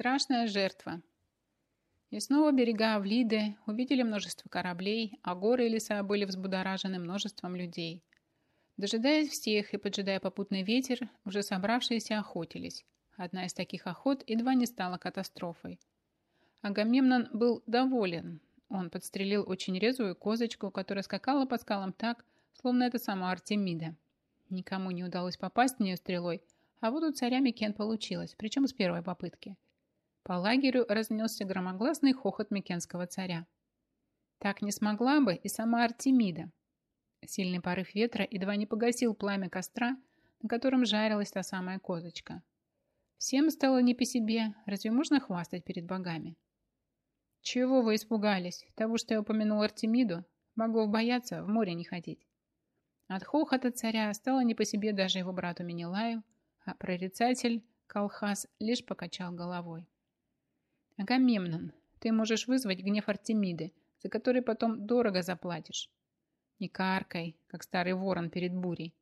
Страшная жертва. И снова берега Авлиды увидели множество кораблей, а горы и леса были взбудоражены множеством людей. Дожидаясь всех и поджидая попутный ветер, уже собравшиеся охотились. Одна из таких охот едва не стала катастрофой. Агамемнон был доволен. Он подстрелил очень резвую козочку, которая скакала по скалам так, словно это сама Артемида. Никому не удалось попасть в нее стрелой, а вот у царя Микен получилось, причем с первой попытки – по лагерю разнесся громогласный хохот Микенского царя. Так не смогла бы и сама Артемида. Сильный порыв ветра едва не погасил пламя костра, на котором жарилась та самая козочка. Всем стало не по себе, разве можно хвастать перед богами? Чего вы испугались? Того, что я упомянул Артемиду? Богов бояться, в море не ходить. От хохота царя стало не по себе даже его брату Менелаю, а прорицатель Калхас лишь покачал головой. Агамемнон, ты можешь вызвать гнев Артемиды, за который потом дорого заплатишь. Не каркай, как старый ворон перед бурей.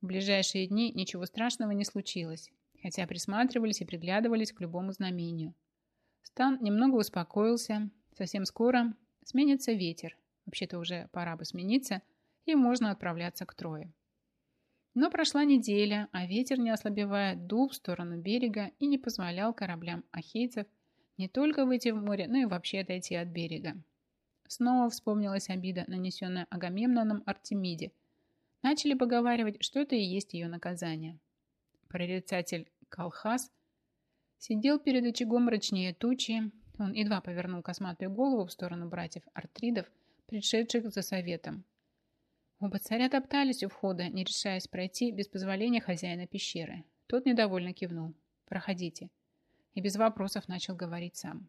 В ближайшие дни ничего страшного не случилось, хотя присматривались и приглядывались к любому знамению. Стан немного успокоился, совсем скоро сменится ветер, вообще-то уже пора бы смениться, и можно отправляться к Трое. Но прошла неделя, а ветер, не ослабевая, дул в сторону берега и не позволял кораблям ахейцев не только выйти в море, но и вообще отойти от берега. Снова вспомнилась обида, нанесенная Агамемноном Артемиде. Начали поговаривать, что это и есть ее наказание. Прорицатель Калхас сидел перед очагом мрачнее тучи. Он едва повернул косматую голову в сторону братьев Артридов, пришедших за советом. Оба царя топтались у входа, не решаясь пройти без позволения хозяина пещеры. Тот недовольно кивнул. «Проходите» и без вопросов начал говорить сам.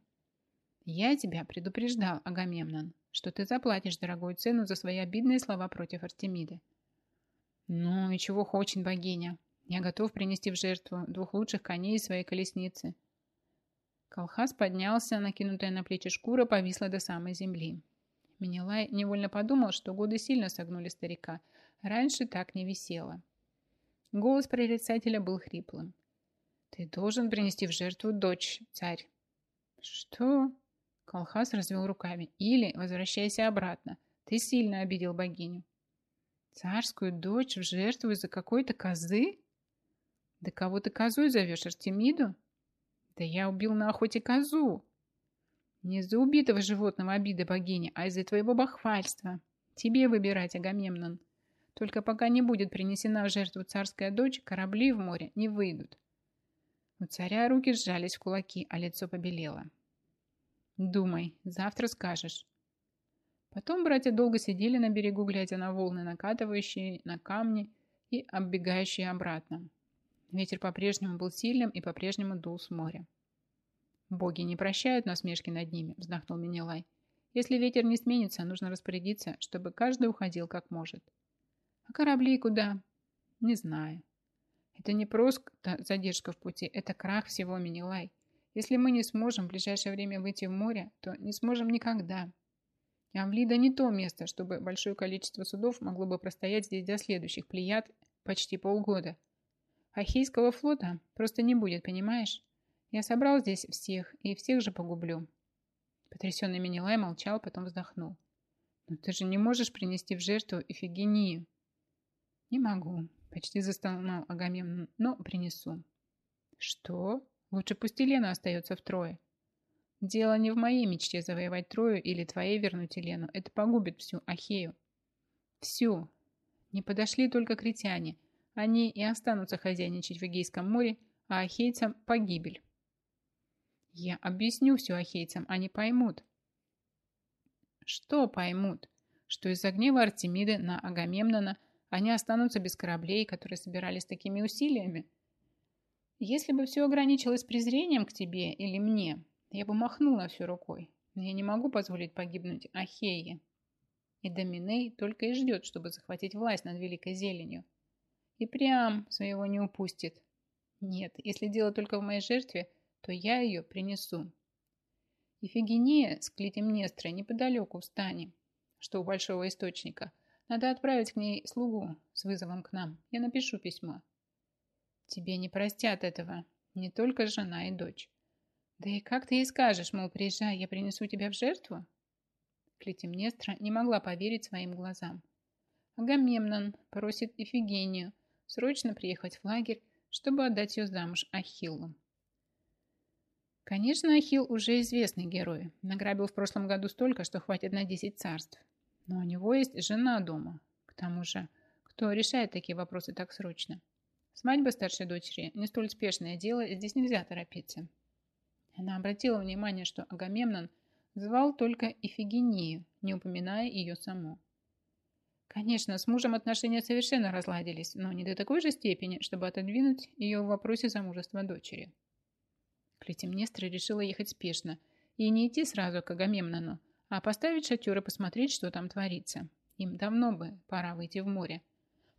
«Я тебя предупреждал, Агамемнон, что ты заплатишь дорогую цену за свои обидные слова против Артемиды». «Ну и чего хочет богиня? Я готов принести в жертву двух лучших коней из своей колесницы». Колхаз поднялся, накинутая на плечи шкура повисла до самой земли. Менелай невольно подумал, что годы сильно согнули старика. Раньше так не висело. Голос прорицателя был хриплым. Ты должен принести в жертву дочь, царь. Что? Колхаз развел руками. Или возвращайся обратно. Ты сильно обидел богиню. Царскую дочь в жертву из-за какой-то козы? Да кого ты козой зовешь, Артемиду? Да я убил на охоте козу. Не из-за убитого животного обида богини, а из-за твоего бахвальства. Тебе выбирать, Агамемнон. Только пока не будет принесена в жертву царская дочь, корабли в море не выйдут. У царя руки сжались в кулаки, а лицо побелело. «Думай, завтра скажешь». Потом братья долго сидели на берегу, глядя на волны, накатывающие на камни и оббегающие обратно. Ветер по-прежнему был сильным и по-прежнему дул с моря. «Боги не прощают насмешки над ними», — вздохнул Менелай. «Если ветер не сменится, нужно распорядиться, чтобы каждый уходил как может». «А корабли куда?» «Не знаю. Это не просто задержка в пути, это крах всего Минилай. Если мы не сможем в ближайшее время выйти в море, то не сможем никогда. Амлида не то место, чтобы большое количество судов могло бы простоять здесь до следующих плеяд почти полгода. Ахейского флота просто не будет, понимаешь? Я собрал здесь всех, и всех же погублю. Потрясенный Минилай молчал, потом вздохнул. Но ты же не можешь принести в жертву Эфигению. Не могу. Почти застонал Агамемнон, но принесу. Что? Лучше пусть Елена остается втрое. Дело не в моей мечте завоевать Трою или твоей вернуть Елену. Это погубит всю Ахею. Всю. Не подошли только критяне. Они и останутся хозяйничать в Эгейском море, а ахейцам погибель. Я объясню все ахейцам, они поймут. Что поймут? Что из-за гнева Артемиды на Агамемнона – они останутся без кораблей, которые собирались такими усилиями. Если бы все ограничилось презрением к тебе или мне, я бы махнула все рукой. Но я не могу позволить погибнуть Ахее. И Доминей только и ждет, чтобы захватить власть над Великой Зеленью. И прям своего не упустит. Нет, если дело только в моей жертве, то я ее принесу. Ифигения с Клитемнестрой неподалеку в стане, что у большого источника – надо отправить к ней слугу с вызовом к нам. Я напишу письмо. Тебе не простят этого. Не только жена и дочь. Да и как ты ей скажешь, мол, приезжай, я принесу тебя в жертву? Клетимнестра не могла поверить своим глазам. Агамемнон просит Ифигению срочно приехать в лагерь, чтобы отдать ее замуж Ахиллу. Конечно, Ахилл уже известный герой. Награбил в прошлом году столько, что хватит на 10 царств. Но у него есть жена дома. К тому же, кто решает такие вопросы так срочно? Свадьба старшей дочери – не столь спешное дело, здесь нельзя торопиться. Она обратила внимание, что Агамемнон звал только Ифигению, не упоминая ее саму. Конечно, с мужем отношения совершенно разладились, но не до такой же степени, чтобы отодвинуть ее в вопросе замужества дочери. Клетимнестра решила ехать спешно и не идти сразу к Агамемнону, а поставить шатер и посмотреть, что там творится. Им давно бы пора выйти в море.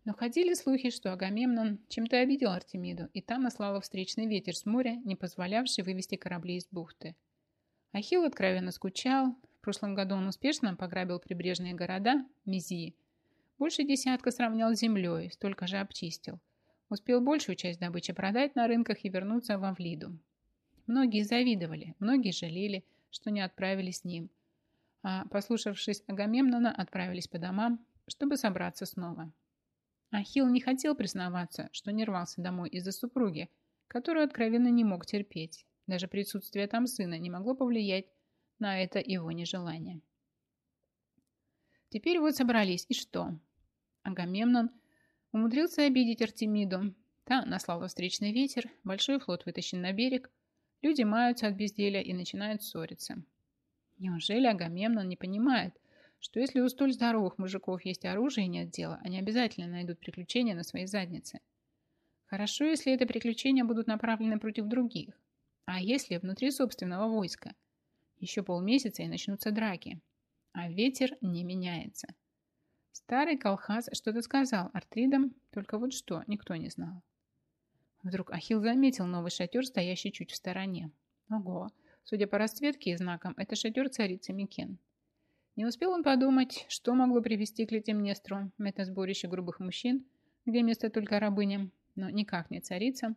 Но ходили слухи, что Агамемнон чем-то обидел Артемиду, и та наслала встречный ветер с моря, не позволявший вывести корабли из бухты. Ахилл откровенно скучал. В прошлом году он успешно пограбил прибрежные города Мизии. Больше десятка сравнял с землей, столько же обчистил. Успел большую часть добычи продать на рынках и вернуться в Авлиду. Многие завидовали, многие жалели, что не отправились с ним. А, послушавшись Агамемнона, отправились по домам, чтобы собраться снова. Ахилл не хотел признаваться, что не рвался домой из-за супруги, которую откровенно не мог терпеть. Даже присутствие там сына не могло повлиять на это его нежелание. Теперь вот собрались, и что? Агамемнон умудрился обидеть Артемиду. Та наслала встречный ветер, большой флот вытащен на берег, люди маются от безделия и начинают ссориться. Неужели Агамемнон не понимает, что если у столь здоровых мужиков есть оружие и нет дела, они обязательно найдут приключения на своей заднице. Хорошо, если это приключения будут направлены против других. А если внутри собственного войска? Еще полмесяца и начнутся драки. А ветер не меняется. Старый колхаз что-то сказал Артридам, только вот что, никто не знал. Вдруг Ахилл заметил новый шатер, стоящий чуть в стороне. Ого, судя по расцветке и знакам, это шатер царицы Микен. Не успел он подумать, что могло привести к Летемнестру, это сборище грубых мужчин, где место только рабыням, но никак не царицам,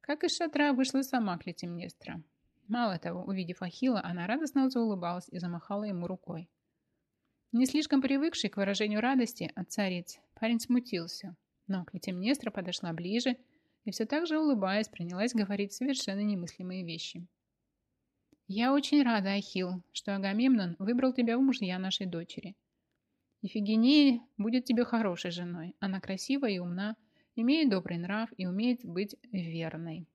как из шатра вышла сама Клетимнестра. Мало того, увидев Ахила, она радостно заулыбалась и замахала ему рукой. Не слишком привыкший к выражению радости от цариц, парень смутился, но Клетимнестра подошла ближе и все так же улыбаясь принялась говорить совершенно немыслимые вещи. «Я очень рада, Ахилл, что Агамемнон выбрал тебя в мужья нашей дочери. Ифигения будет тебе хорошей женой. Она красивая и умна, имеет добрый нрав и умеет быть верной».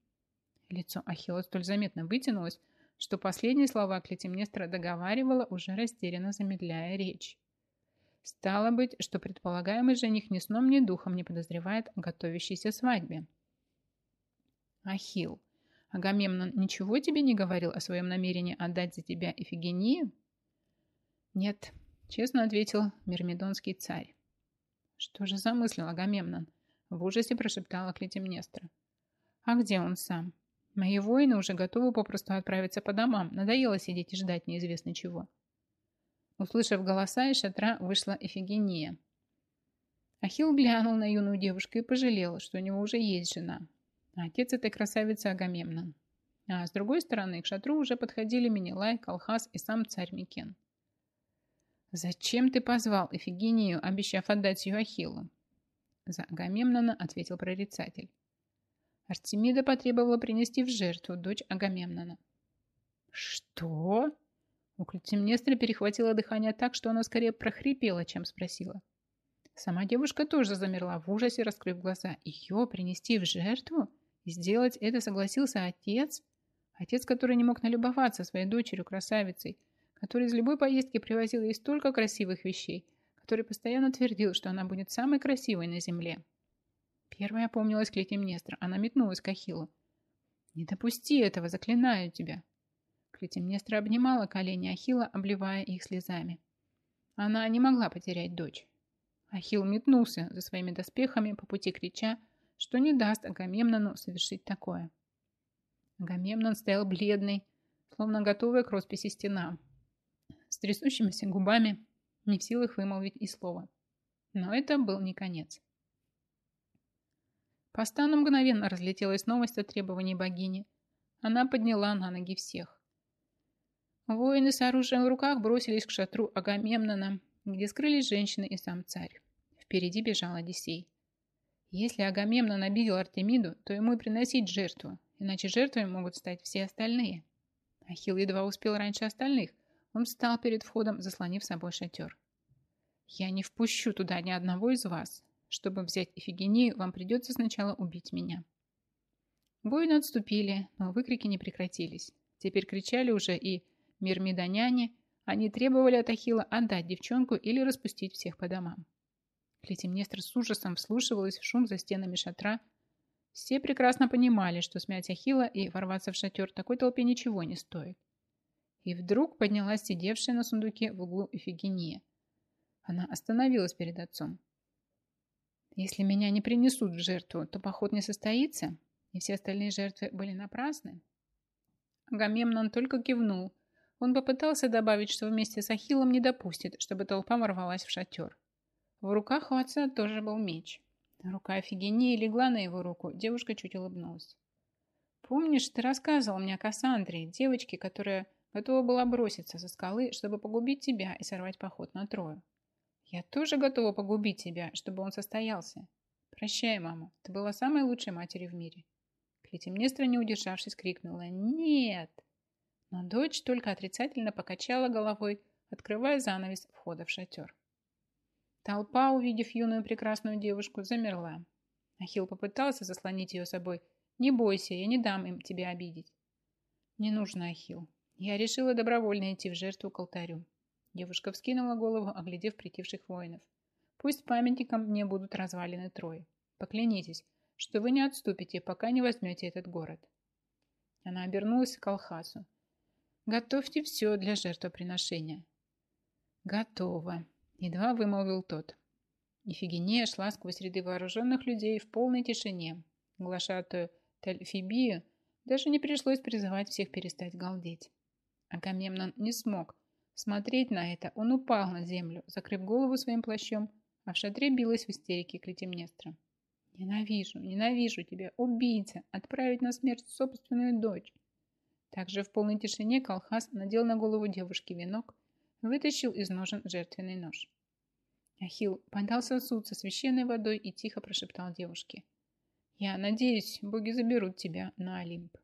Лицо Ахилла столь заметно вытянулось, что последние слова Клетимнестра договаривала, уже растерянно замедляя речь. Стало быть, что предполагаемый жених ни сном, ни духом не подозревает о готовящейся свадьбе. Ахилл, Агамемнон ничего тебе не говорил о своем намерении отдать за тебя Ифигению? Нет, честно ответил Мирмидонский царь. Что же замыслил Агамемнон? В ужасе прошептала Клетимнестра. А где он сам? Мои воины уже готовы попросту отправиться по домам. Надоело сидеть и ждать неизвестно чего. Услышав голоса, из шатра вышла Эфигения. Ахилл глянул на юную девушку и пожалел, что у него уже есть жена, Отец этой красавицы Агамемнон. А с другой стороны к шатру уже подходили Минилай, Колхаз и сам царь Микен. «Зачем ты позвал Эфигению, обещав отдать ее Ахиллу?» За Агамемнона ответил прорицатель. Артемида потребовала принести в жертву дочь Агамемнона. «Что?» У Клетимнестры перехватило дыхание так, что она скорее прохрипела, чем спросила. Сама девушка тоже замерла в ужасе, раскрыв глаза. Ее принести в жертву? Сделать это согласился отец? Отец, который не мог налюбоваться своей дочерью-красавицей, который из любой поездки привозил ей столько красивых вещей, который постоянно твердил, что она будет самой красивой на земле. Первая опомнилась Клетимнестра. Она метнулась к Ахиллу. «Не допусти этого, заклинаю тебя!» Клетимнестра обнимала колени Ахилла, обливая их слезами. Она не могла потерять дочь. Ахилл метнулся за своими доспехами по пути крича, что не даст Агамемнону совершить такое. Агамемнон стоял бледный, словно готовый к росписи стена, с трясущимися губами, не в силах вымолвить и слова. Но это был не конец. По стану мгновенно разлетелась новость о требовании богини. Она подняла на ноги всех. Воины с оружием в руках бросились к шатру Агамемнона, где скрылись женщины и сам царь. Впереди бежал Одиссей. Если Агамемнон обидел Артемиду, то ему и приносить жертву, иначе жертвами могут стать все остальные. Ахилл едва успел раньше остальных. Он встал перед входом, заслонив собой шатер. «Я не впущу туда ни одного из вас. Чтобы взять Ифигению, вам придется сначала убить меня». Воины отступили, но выкрики не прекратились. Теперь кричали уже и мирмидоняне. Они требовали от Ахилла отдать девчонку или распустить всех по домам. Клетимнестр с ужасом вслушивалась в шум за стенами шатра. Все прекрасно понимали, что смять Ахилла и ворваться в шатер такой толпе ничего не стоит. И вдруг поднялась сидевшая на сундуке в углу Эфигения. Она остановилась перед отцом. «Если меня не принесут в жертву, то поход не состоится, и все остальные жертвы были напрасны?» Агамемнон только кивнул. Он попытался добавить, что вместе с Ахиллом не допустит, чтобы толпа ворвалась в шатер. В руках у отца тоже был меч. Рука Офигении легла на его руку. Девушка чуть улыбнулась. «Помнишь, ты рассказывал мне о Кассандре, девочке, которая готова была броситься со скалы, чтобы погубить тебя и сорвать поход на Трою? Я тоже готова погубить тебя, чтобы он состоялся. Прощай, мама, ты была самой лучшей матерью в мире». Клетимнестра, не удержавшись, крикнула «Нет!». Но дочь только отрицательно покачала головой, открывая занавес входа в шатер. Толпа, увидев юную прекрасную девушку, замерла. Ахилл попытался заслонить ее собой. «Не бойся, я не дам им тебя обидеть». «Не нужно, Ахилл. Я решила добровольно идти в жертву к алтарю». Девушка вскинула голову, оглядев притивших воинов. «Пусть памятником мне будут развалины Трои. Поклянитесь, что вы не отступите, пока не возьмете этот город». Она обернулась к Алхасу. «Готовьте все для жертвоприношения». «Готово», Едва вымолвил тот. Ифигения шла сквозь ряды вооруженных людей в полной тишине. Глашатую Тельфибию даже не пришлось призывать всех перестать галдеть. Агамемнон не смог. Смотреть на это он упал на землю, закрыв голову своим плащом, а в шатре билась в истерике Клетимнестра. «Ненавижу, ненавижу тебя, убийца! Отправить на смерть собственную дочь!» Также в полной тишине Колхаз надел на голову девушки венок, вытащил из ножен жертвенный нож. Ахилл подал сосуд со священной водой и тихо прошептал девушке. «Я надеюсь, боги заберут тебя на Олимп».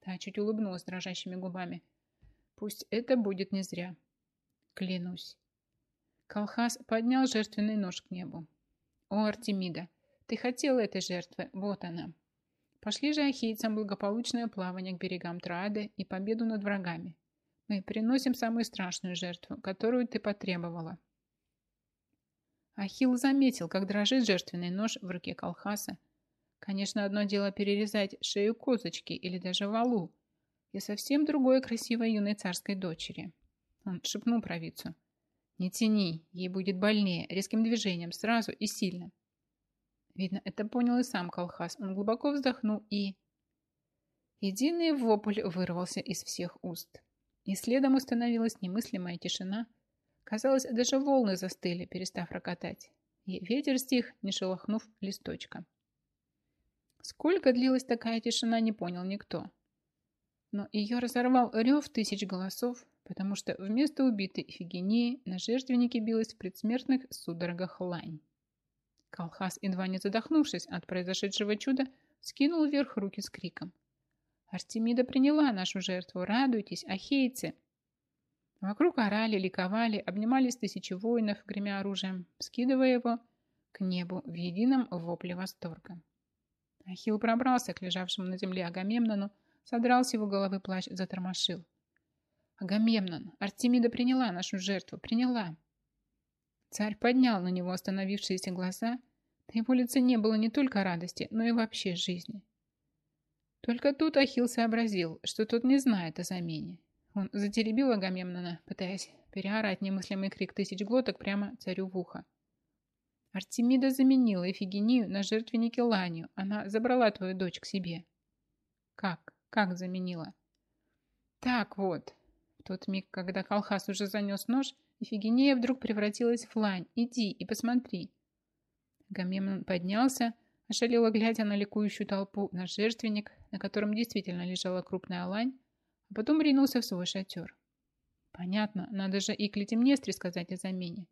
Та чуть улыбнулась дрожащими губами. «Пусть это будет не зря. Клянусь». Колхаз поднял жертвенный нож к небу. «О, Артемида, ты хотела этой жертвы, вот она». Пошли же ахейцам благополучное плавание к берегам Троады и победу над врагами. Мы приносим самую страшную жертву, которую ты потребовала. Ахилл заметил, как дрожит жертвенный нож в руке Колхаса. Конечно, одно дело перерезать шею козочки или даже валу, и совсем другое красивой юной царской дочери. Он шепнул провидцу. «Не тяни, ей будет больнее, резким движением, сразу и сильно». Видно, это понял и сам Колхас. Он глубоко вздохнул и... Единый вопль вырвался из всех уст. И следом установилась немыслимая тишина. Казалось, даже волны застыли, перестав рокотать. И ветер стих, не шелохнув листочка. Сколько длилась такая тишина, не понял никто. Но ее разорвал рев тысяч голосов, потому что вместо убитой Ифигении на жертвеннике билась в предсмертных судорогах лань. Колхаз, едва не задохнувшись от произошедшего чуда, скинул вверх руки с криком – Артемида приняла нашу жертву. Радуйтесь, ахейцы!» Вокруг орали, ликовали, обнимались тысячи воинов, гремя оружием, скидывая его к небу в едином вопле восторга. Ахилл пробрался к лежавшему на земле Агамемнону, содрал с его головы плащ, затормошил. «Агамемнон, Артемида приняла нашу жертву, приняла!» Царь поднял на него остановившиеся глаза. На его лице не было не только радости, но и вообще жизни. Только тут Ахилл сообразил, что тот не знает о замене. Он затеребил Агамемнона, пытаясь переорать немыслимый крик тысяч глоток прямо царю в ухо. Артемида заменила Эфигению на жертвеннике Ланию. Она забрала твою дочь к себе. Как? Как заменила? Так вот. В тот миг, когда Колхас уже занес нож, Эфигения вдруг превратилась в лань. Иди и посмотри. Агамемнон поднялся, ошалело глядя на ликующую толпу, на жертвенник, на котором действительно лежала крупная лань, а потом ринулся в свой шатер. Понятно, надо же и Клетимнестре сказать о замене.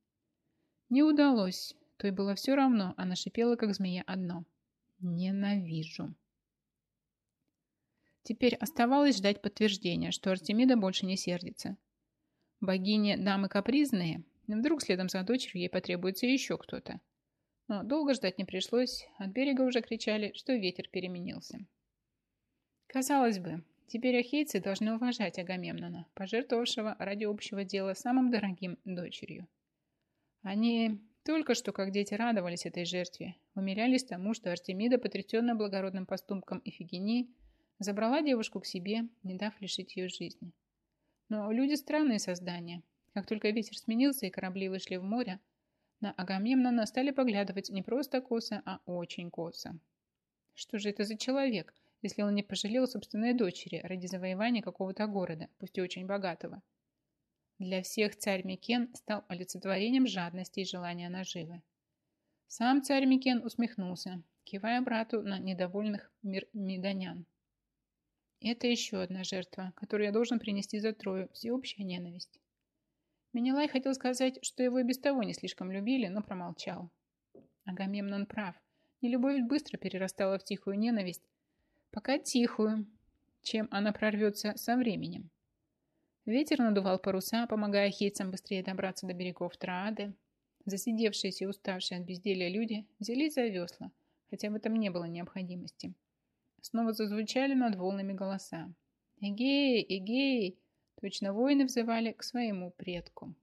Не удалось, то и было все равно, она шипела, как змея, одно. Ненавижу. Теперь оставалось ждать подтверждения, что Артемида больше не сердится. Богини дамы капризные, вдруг следом за дочерью ей потребуется еще кто-то. Но долго ждать не пришлось, от берега уже кричали, что ветер переменился. Казалось бы, теперь ахейцы должны уважать Агамемнона, пожертвовавшего ради общего дела самым дорогим дочерью. Они только что, как дети, радовались этой жертве, умилялись тому, что Артемида, потрясенная благородным поступком Ифигении, Забрала девушку к себе, не дав лишить ее жизни. Но люди странные создания. Как только ветер сменился и корабли вышли в море, на Агамемнона стали поглядывать не просто косо, а очень косо. Что же это за человек, если он не пожалел собственной дочери ради завоевания какого-то города, пусть и очень богатого? Для всех царь Микен стал олицетворением жадности и желания наживы. Сам царь Микен усмехнулся, кивая брату на недовольных мирмидонян. Это еще одна жертва, которую я должен принести за Трою, всеобщая ненависть. Менелай хотел сказать, что его и без того не слишком любили, но промолчал. Агамемнон прав. Нелюбовь быстро перерастала в тихую ненависть, пока тихую, чем она прорвется со временем. Ветер надувал паруса, помогая хейцам быстрее добраться до берегов Троады. Засидевшиеся и уставшие от безделья люди взялись за весла, хотя в этом не было необходимости. Снова зазвучали над волнами голоса. «Эгей! Эгей!» Точно воины взывали к своему предку.